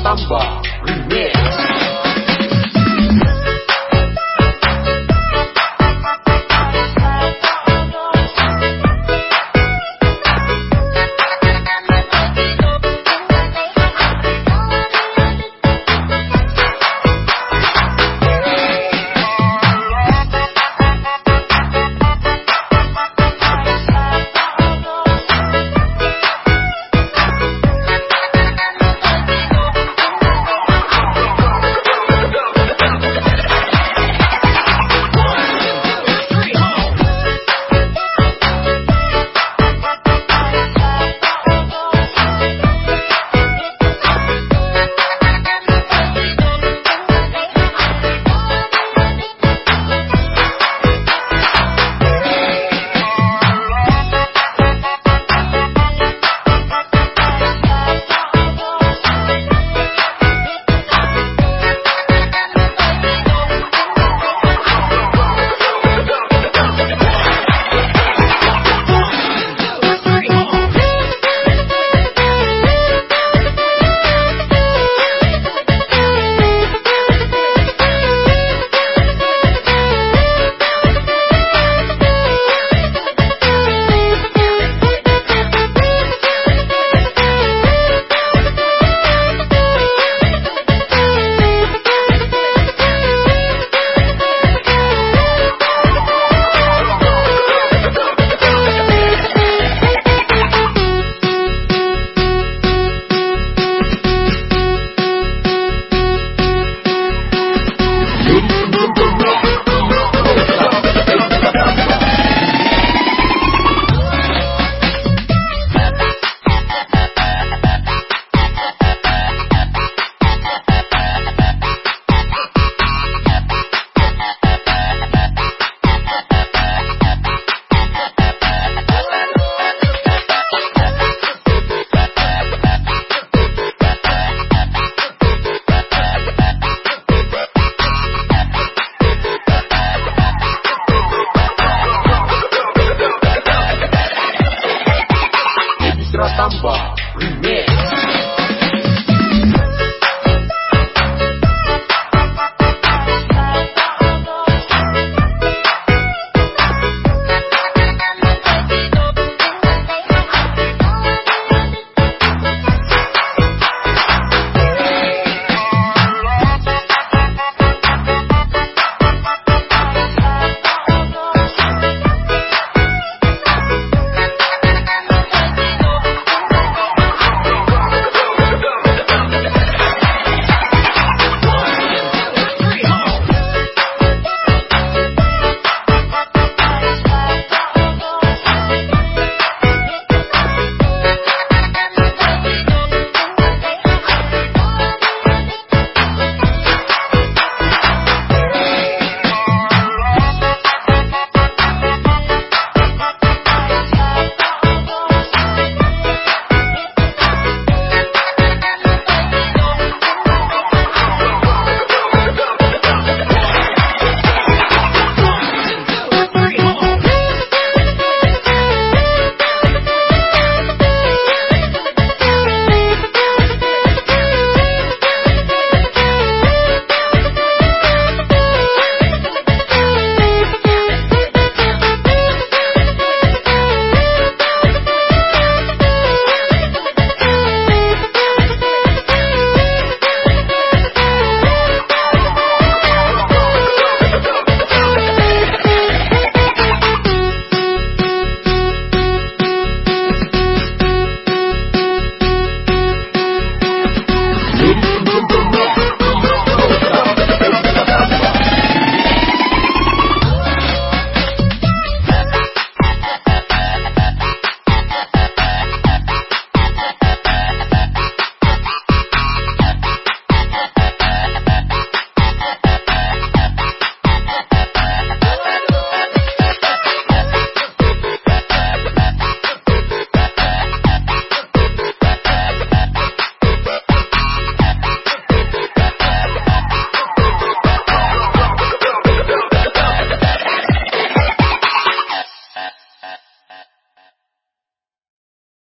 Tambah